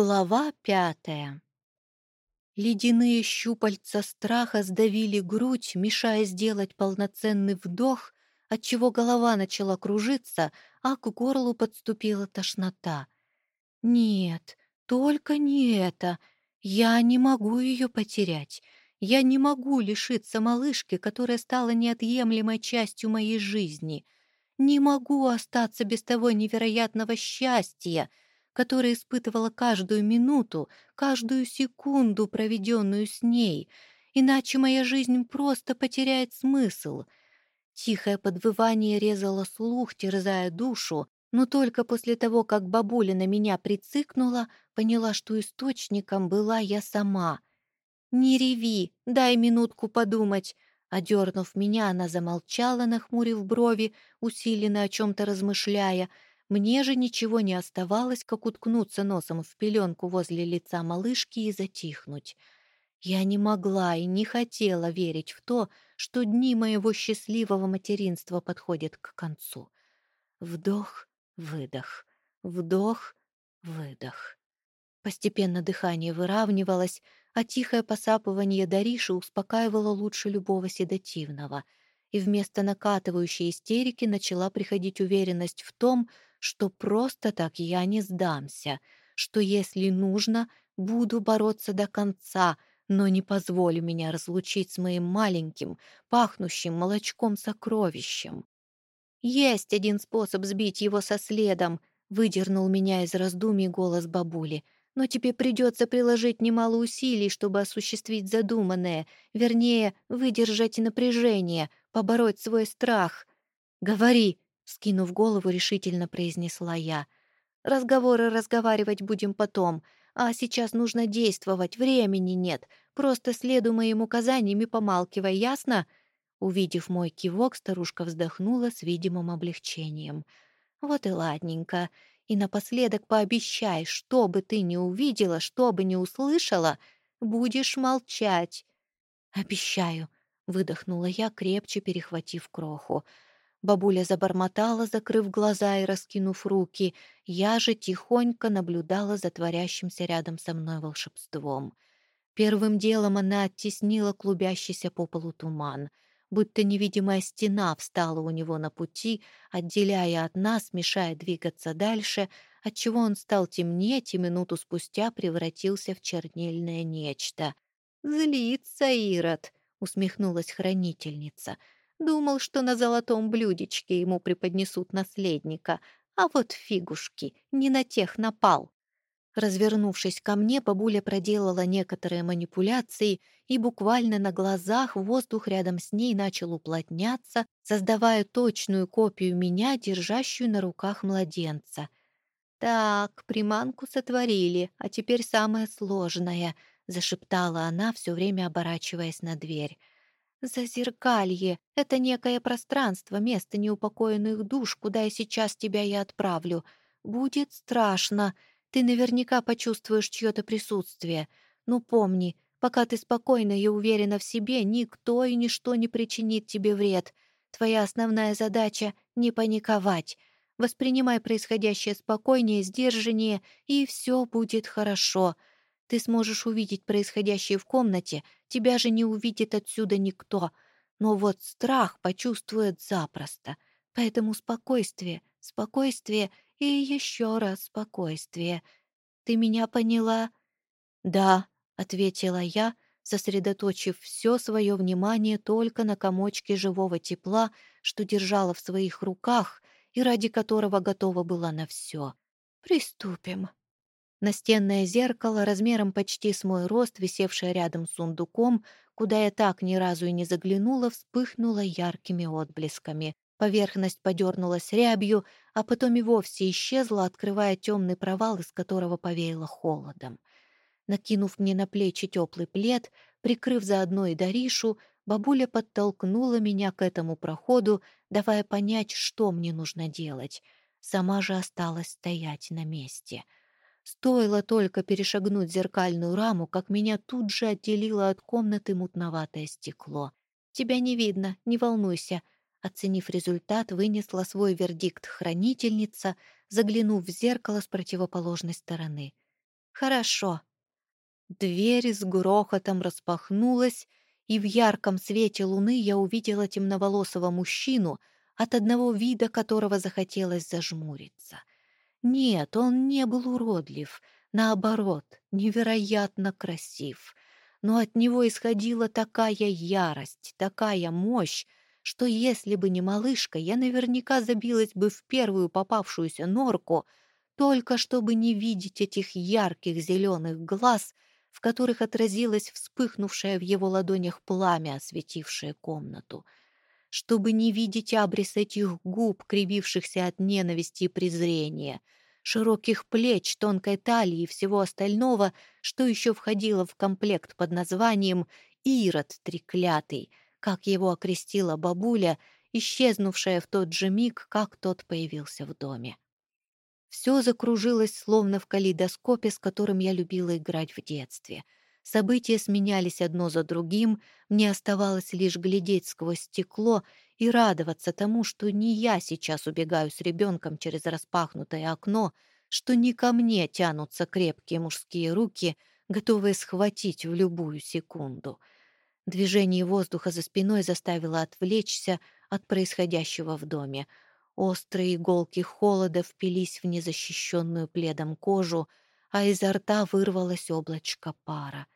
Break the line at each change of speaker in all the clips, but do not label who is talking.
Глава пятая. Ледяные щупальца страха сдавили грудь, мешая сделать полноценный вдох, отчего голова начала кружиться, а к горлу подступила тошнота. «Нет, только не это. Я не могу ее потерять. Я не могу лишиться малышки, которая стала неотъемлемой частью моей жизни. Не могу остаться без того невероятного счастья, которое испытывала каждую минуту, каждую секунду, проведенную с ней, иначе моя жизнь просто потеряет смысл. Тихое подвывание резало слух, терзая душу, но только после того, как бабуля на меня прицикнула, поняла, что источником была я сама. «Не реви, дай минутку подумать», Одернув меня, она замолчала, нахмурив брови, усиленно о чем-то размышляя, мне же ничего не оставалось, как уткнуться носом в пеленку возле лица малышки и затихнуть. Я не могла и не хотела верить в то, что дни моего счастливого материнства подходят к концу. Вдох, выдох, вдох, выдох. Постепенно дыхание выравнивалось, а тихое посапывание Дариши успокаивало лучше любого седативного. И вместо накатывающей истерики начала приходить уверенность в том, что просто так я не сдамся, что если нужно, буду бороться до конца, но не позволю меня разлучить с моим маленьким, пахнущим молочком сокровищем. «Есть один способ сбить его со следом», — выдернул меня из раздумий голос бабули. «Но тебе придется приложить немало усилий, чтобы осуществить задуманное, вернее, выдержать напряжение, побороть свой страх. Говори!» Скинув голову, решительно произнесла я. «Разговоры разговаривать будем потом, а сейчас нужно действовать, времени нет. Просто следуй моим указаниям и помалкивай, ясно?» Увидев мой кивок, старушка вздохнула с видимым облегчением. «Вот и ладненько. И напоследок пообещай, что бы ты ни увидела, что бы ни услышала, будешь молчать». «Обещаю», — выдохнула я, крепче перехватив кроху. Бабуля забормотала, закрыв глаза и раскинув руки. Я же тихонько наблюдала за творящимся рядом со мной волшебством. Первым делом она оттеснила клубящийся по полу туман. Будто невидимая стена встала у него на пути, отделяя от нас, мешая двигаться дальше, отчего он стал темнеть и минуту спустя превратился в чернильное нечто. «Злится Ирод!» — усмехнулась хранительница — Думал, что на золотом блюдечке ему преподнесут наследника, а вот фигушки, не на тех напал. Развернувшись ко мне, бабуля проделала некоторые манипуляции, и буквально на глазах воздух рядом с ней начал уплотняться, создавая точную копию меня, держащую на руках младенца. «Так, приманку сотворили, а теперь самое сложное», — зашептала она, все время оборачиваясь на дверь. «Зазеркалье — это некое пространство, место неупокоенных душ, куда я сейчас тебя и отправлю. Будет страшно. Ты наверняка почувствуешь чье-то присутствие. Но помни, пока ты спокойна и уверена в себе, никто и ничто не причинит тебе вред. Твоя основная задача — не паниковать. Воспринимай происходящее спокойнее, сдержаннее, и все будет хорошо». Ты сможешь увидеть происходящее в комнате, тебя же не увидит отсюда никто. Но вот страх почувствует запросто. Поэтому спокойствие, спокойствие и еще раз спокойствие. Ты меня поняла? Да, ответила я, сосредоточив все свое внимание только на комочке живого тепла, что держала в своих руках и ради которого готова была на все. Приступим. Настенное зеркало размером почти с мой рост, висевшее рядом с сундуком, куда я так ни разу и не заглянула, вспыхнуло яркими отблесками. Поверхность подернулась рябью, а потом и вовсе исчезла, открывая темный провал, из которого повеяло холодом. Накинув мне на плечи теплый плед, прикрыв заодно и Даришу, бабуля подтолкнула меня к этому проходу, давая понять, что мне нужно делать. Сама же осталась стоять на месте — Стоило только перешагнуть зеркальную раму, как меня тут же отделило от комнаты мутноватое стекло. «Тебя не видно, не волнуйся», — оценив результат, вынесла свой вердикт хранительница, заглянув в зеркало с противоположной стороны. Хорошо. Дверь с грохотом распахнулась, и в ярком свете луны я увидела темноволосого мужчину, от одного вида которого захотелось зажмуриться. Нет, он не был уродлив, наоборот, невероятно красив. Но от него исходила такая ярость, такая мощь, что если бы не малышка, я наверняка забилась бы в первую попавшуюся норку, только чтобы не видеть этих ярких зеленых глаз, в которых отразилось вспыхнувшее в его ладонях пламя, осветившее комнату — чтобы не видеть абрис этих губ, кривившихся от ненависти и презрения, широких плеч, тонкой талии и всего остального, что еще входило в комплект под названием «Ирод треклятый», как его окрестила бабуля, исчезнувшая в тот же миг, как тот появился в доме. Все закружилось, словно в калейдоскопе, с которым я любила играть в детстве — События сменялись одно за другим, мне оставалось лишь глядеть сквозь стекло и радоваться тому, что не я сейчас убегаю с ребенком через распахнутое окно, что не ко мне тянутся крепкие мужские руки, готовые схватить в любую секунду. Движение воздуха за спиной заставило отвлечься от происходящего в доме. Острые иголки холода впились в незащищенную пледом кожу, а изо рта вырвалось облачко пара.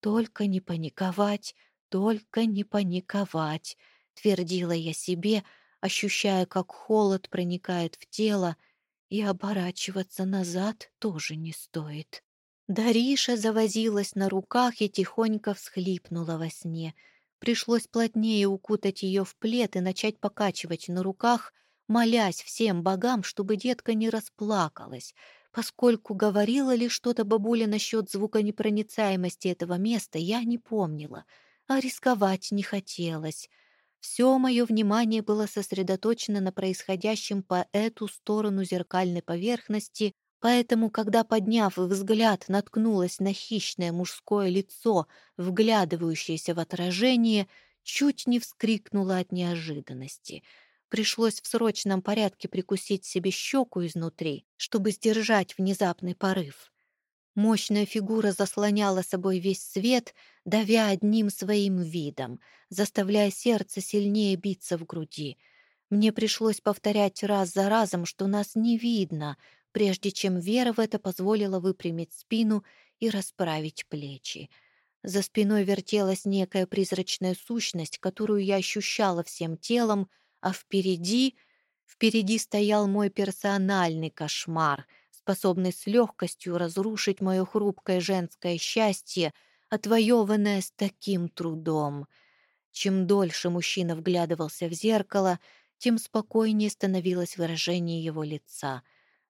«Только не паниковать, только не паниковать», — твердила я себе, ощущая, как холод проникает в тело, и оборачиваться назад тоже не стоит. Дариша завозилась на руках и тихонько всхлипнула во сне. Пришлось плотнее укутать ее в плед и начать покачивать на руках, молясь всем богам, чтобы детка не расплакалась — Поскольку говорила ли что-то бабуля насчет звуконепроницаемости этого места, я не помнила, а рисковать не хотелось. Все мое внимание было сосредоточено на происходящем по эту сторону зеркальной поверхности, поэтому, когда, подняв взгляд, наткнулась на хищное мужское лицо, вглядывающееся в отражение, чуть не вскрикнула от неожиданности — Пришлось в срочном порядке прикусить себе щеку изнутри, чтобы сдержать внезапный порыв. Мощная фигура заслоняла собой весь свет, давя одним своим видом, заставляя сердце сильнее биться в груди. Мне пришлось повторять раз за разом, что нас не видно, прежде чем вера в это позволила выпрямить спину и расправить плечи. За спиной вертелась некая призрачная сущность, которую я ощущала всем телом, а впереди... Впереди стоял мой персональный кошмар, способный с легкостью разрушить мое хрупкое женское счастье, отвоеванное с таким трудом. Чем дольше мужчина вглядывался в зеркало, тем спокойнее становилось выражение его лица.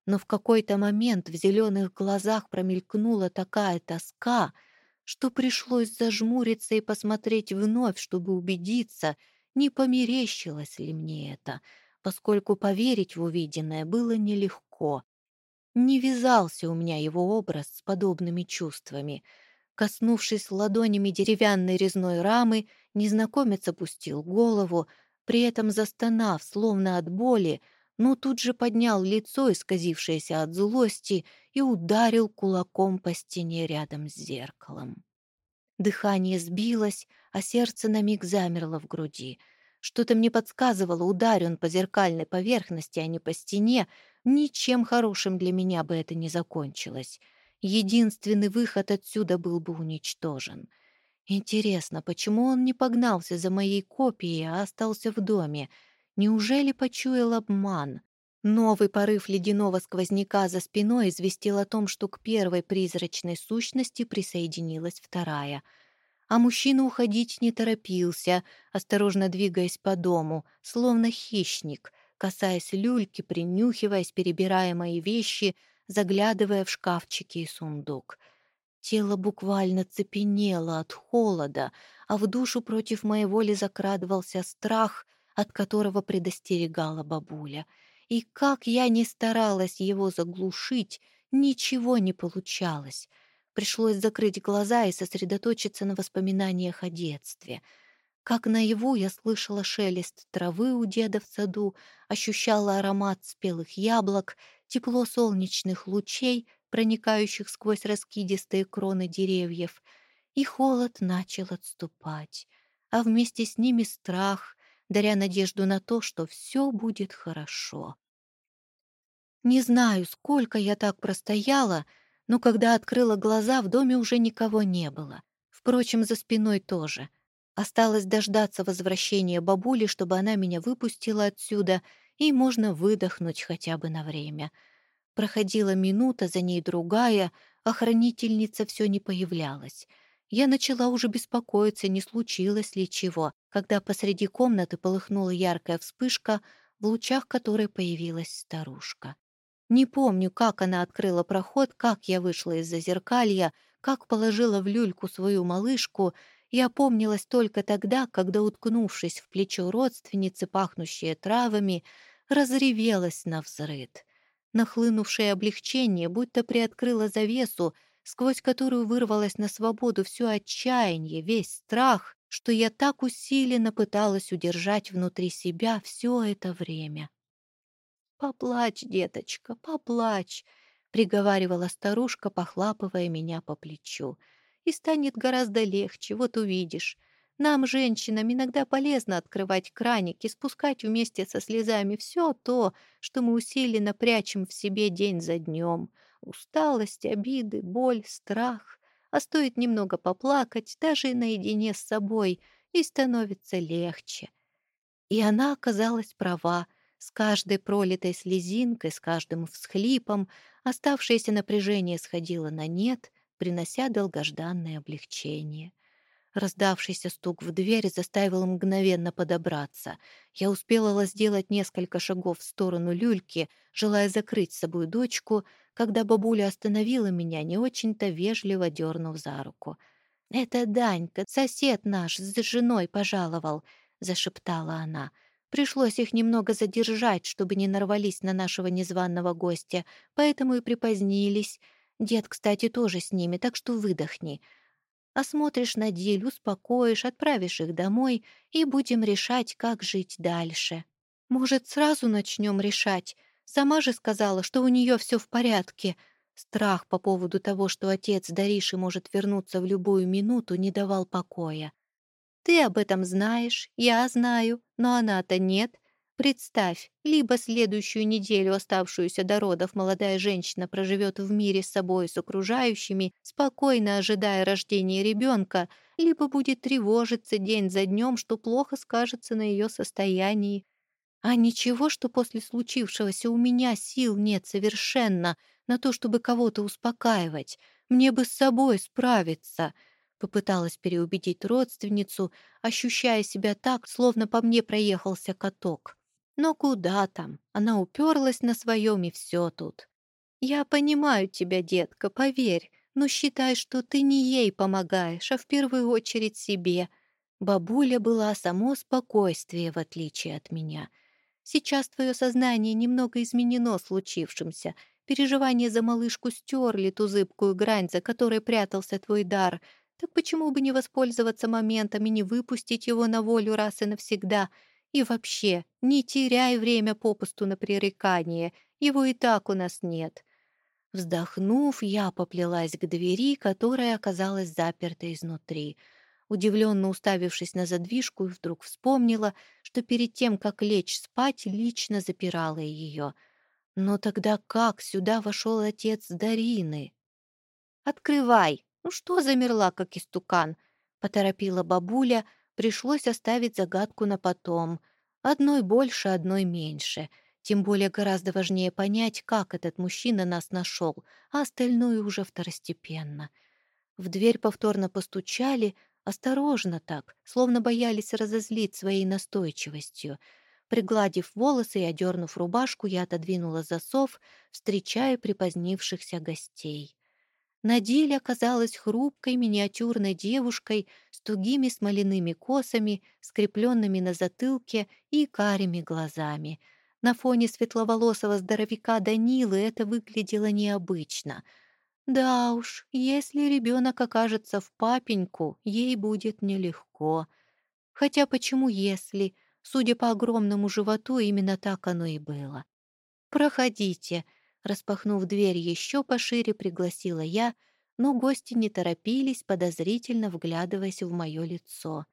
Но в какой-то момент в зеленых глазах промелькнула такая тоска, что пришлось зажмуриться и посмотреть вновь, чтобы убедиться — не померещилось ли мне это, поскольку поверить в увиденное было нелегко. Не вязался у меня его образ с подобными чувствами. Коснувшись ладонями деревянной резной рамы, незнакомец опустил голову, при этом застонав, словно от боли, но тут же поднял лицо, исказившееся от злости, и ударил кулаком по стене рядом с зеркалом. Дыхание сбилось, а сердце на миг замерло в груди. Что-то мне подсказывало, ударь он по зеркальной поверхности, а не по стене, ничем хорошим для меня бы это не закончилось. Единственный выход отсюда был бы уничтожен. Интересно, почему он не погнался за моей копией, а остался в доме? Неужели почуял обман? Новый порыв ледяного сквозняка за спиной известил о том, что к первой призрачной сущности присоединилась вторая. А мужчина уходить не торопился, осторожно двигаясь по дому, словно хищник, касаясь люльки, принюхиваясь, перебирая мои вещи, заглядывая в шкафчики и сундук. Тело буквально цепенело от холода, а в душу против моей воли закрадывался страх, от которого предостерегала бабуля — и как я ни старалась его заглушить, ничего не получалось. Пришлось закрыть глаза и сосредоточиться на воспоминаниях о детстве. Как наяву я слышала шелест травы у деда в саду, ощущала аромат спелых яблок, тепло солнечных лучей, проникающих сквозь раскидистые кроны деревьев, и холод начал отступать, а вместе с ними страх, даря надежду на то, что все будет хорошо. Не знаю, сколько я так простояла, но когда открыла глаза, в доме уже никого не было. Впрочем, за спиной тоже. Осталось дождаться возвращения бабули, чтобы она меня выпустила отсюда, и можно выдохнуть хотя бы на время. Проходила минута, за ней другая, а хранительница все не появлялась. Я начала уже беспокоиться, не случилось ли чего, когда посреди комнаты полыхнула яркая вспышка, в лучах которой появилась старушка. Не помню, как она открыла проход, как я вышла из-за зеркалья, как положила в люльку свою малышку. Я помнилась только тогда, когда, уткнувшись в плечо родственницы, пахнущие травами, разревелась на взрыд. Нахлынувшее облегчение будто приоткрыло завесу, сквозь которую вырвалось на свободу все отчаяние, весь страх, что я так усиленно пыталась удержать внутри себя все это время. «Поплачь, деточка, поплачь», — приговаривала старушка, похлапывая меня по плечу. «И станет гораздо легче, вот увидишь. Нам, женщинам, иногда полезно открывать краник и спускать вместе со слезами все то, что мы усиленно прячем в себе день за днем. Усталость, обиды, боль, страх. А стоит немного поплакать, даже наедине с собой, и становится легче». И она оказалась права — с каждой пролитой слезинкой, с каждым всхлипом оставшееся напряжение сходило на нет, принося долгожданное облегчение. Раздавшийся стук в дверь заставил мгновенно подобраться. Я успела сделать несколько шагов в сторону люльки, желая закрыть с собой дочку, когда бабуля остановила меня, не очень-то вежливо дернув за руку. «Это Данька, сосед наш, с женой пожаловал», — зашептала она. Пришлось их немного задержать, чтобы не нарвались на нашего незваного гостя, поэтому и припозднились. Дед, кстати, тоже с ними, так что выдохни. Осмотришь на дель, успокоишь, отправишь их домой, и будем решать, как жить дальше. Может, сразу начнем решать? Сама же сказала, что у нее все в порядке. Страх по поводу того, что отец Дариши может вернуться в любую минуту, не давал покоя. Ты об этом знаешь, я знаю, но она-то нет. Представь, либо следующую неделю, оставшуюся до родов, молодая женщина проживет в мире с собой и с окружающими, спокойно ожидая рождения ребенка, либо будет тревожиться день за днем, что плохо скажется на ее состоянии. А ничего, что после случившегося у меня сил нет совершенно на то, чтобы кого-то успокаивать. Мне бы с собой справиться — Попыталась переубедить родственницу, ощущая себя так, словно по мне проехался каток. Но куда там? Она уперлась на своем, и все тут. «Я понимаю тебя, детка, поверь, но считай, что ты не ей помогаешь, а в первую очередь себе». Бабуля была само спокойствие, в отличие от меня. Сейчас твое сознание немного изменено случившимся. Переживания за малышку стерли ту зыбкую грань, за которой прятался твой дар — так почему бы не воспользоваться моментом и не выпустить его на волю раз и навсегда? И вообще, не теряй время попусту на пререкание, его и так у нас нет». Вздохнув, я поплелась к двери, которая оказалась заперта изнутри. Удивленно уставившись на задвижку, вдруг вспомнила, что перед тем, как лечь спать, лично запирала ее. Но тогда как сюда вошел отец Дарины? «Открывай!» «Ну что замерла, как истукан?» — поторопила бабуля. Пришлось оставить загадку на потом. Одной больше, одной меньше. Тем более гораздо важнее понять, как этот мужчина нас нашел, а остальное уже второстепенно. В дверь повторно постучали, осторожно так, словно боялись разозлить своей настойчивостью. Пригладив волосы и одернув рубашку, я отодвинула засов, встречая припозднившихся гостей. Надиль оказалась хрупкой миниатюрной девушкой с тугими смоляными косами, скрепленными на затылке и карими глазами. На фоне светловолосого здоровяка Данилы это выглядело необычно. Да уж, если ребенок окажется в папеньку, ей будет нелегко. Хотя почему «если»? Судя по огромному животу, именно так оно и было. «Проходите», Распахнув дверь еще пошире, пригласила я, но гости не торопились, подозрительно вглядываясь в мое лицо.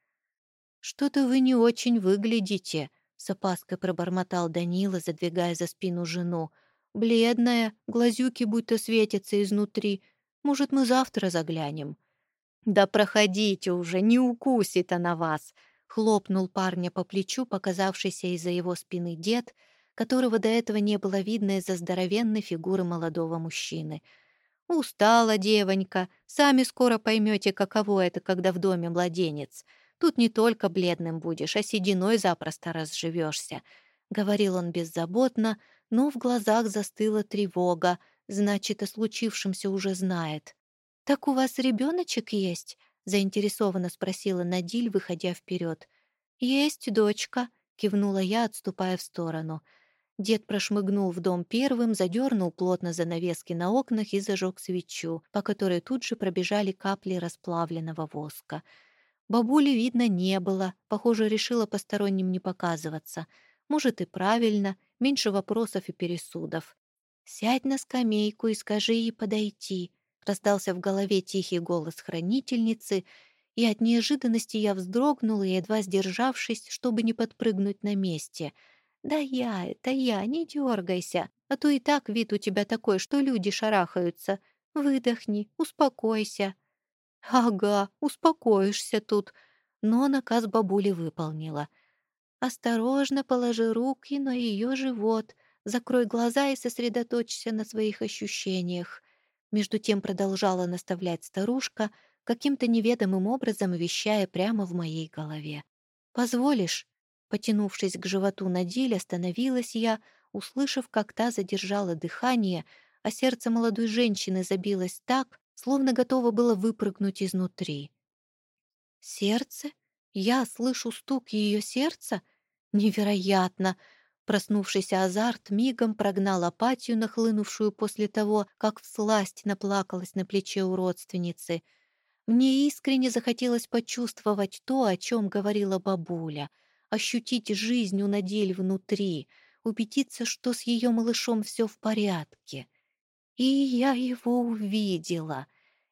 «Что-то вы не очень выглядите», — с опаской пробормотал Данила, задвигая за спину жену. «Бледная, глазюки будто светятся изнутри. Может, мы завтра заглянем?» «Да проходите уже, не укусит она вас!» — хлопнул парня по плечу, показавшийся из-за его спины дед, которого до этого не было видно из-за здоровенной фигуры молодого мужчины. «Устала девонька, сами скоро поймете, каково это, когда в доме младенец. Тут не только бледным будешь, а сединой запросто разживешься», — говорил он беззаботно, но в глазах застыла тревога, значит, о случившемся уже знает. «Так у вас ребеночек есть?» — заинтересованно спросила Надиль, выходя вперед. «Есть дочка», — кивнула я, отступая в сторону. Дед прошмыгнул в дом первым, задернул плотно занавески на окнах и зажег свечу, по которой тут же пробежали капли расплавленного воска. Бабули, видно, не было, похоже, решила посторонним не показываться. Может, и правильно, меньше вопросов и пересудов. «Сядь на скамейку и скажи ей подойти», Раздался в голове тихий голос хранительницы, и от неожиданности я вздрогнула, едва сдержавшись, чтобы не подпрыгнуть на месте. «Да я, это я, не дергайся, а то и так вид у тебя такой, что люди шарахаются. Выдохни, успокойся». «Ага, успокоишься тут», но наказ бабули выполнила. «Осторожно положи руки на ее живот, закрой глаза и сосредоточься на своих ощущениях. Между тем продолжала наставлять старушка, каким-то неведомым образом вещая прямо в моей голове. «Позволишь?» Потянувшись к животу Надиль, остановилась я, услышав, как та задержала дыхание, а сердце молодой женщины забилось так, словно готово было выпрыгнуть изнутри. «Сердце? Я слышу стук ее сердца? Невероятно! Проснувшийся азарт мигом прогнал апатию, нахлынувшую после того, как всласть наплакалась на плече у родственницы. Мне искренне захотелось почувствовать то, о чем говорила бабуля, ощутить жизнь у Надель внутри, убедиться, что с ее малышом все в порядке. И я его увидела.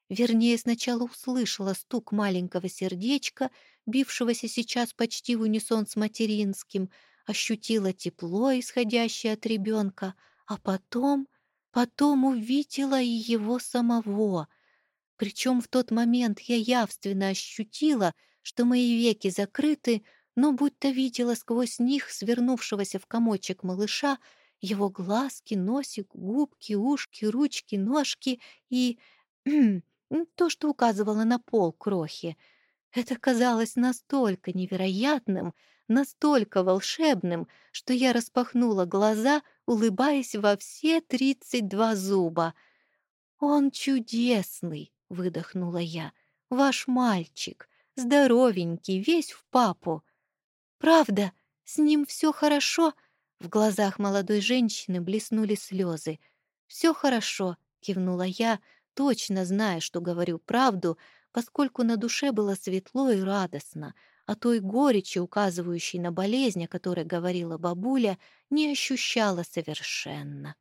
Вернее, сначала услышала стук маленького сердечка, бившегося сейчас почти в унисон с материнским — ощутила тепло, исходящее от ребенка, а потом, потом увидела и его самого. Причем в тот момент я явственно ощутила, что мои веки закрыты, но будто видела сквозь них свернувшегося в комочек малыша, его глазки, носик, губки, ушки, ручки, ножки и... то, что указывало на пол крохи. Это казалось настолько невероятным, настолько волшебным, что я распахнула глаза, улыбаясь во все тридцать два зуба. «Он чудесный!» — выдохнула я. «Ваш мальчик, здоровенький, весь в папу». «Правда, с ним все хорошо?» В глазах молодой женщины блеснули слезы. «Все хорошо», — кивнула я, точно зная, что говорю правду, поскольку на душе было светло и радостно — а той горечи, указывающей на болезнь, о которой говорила бабуля, не ощущала совершенно.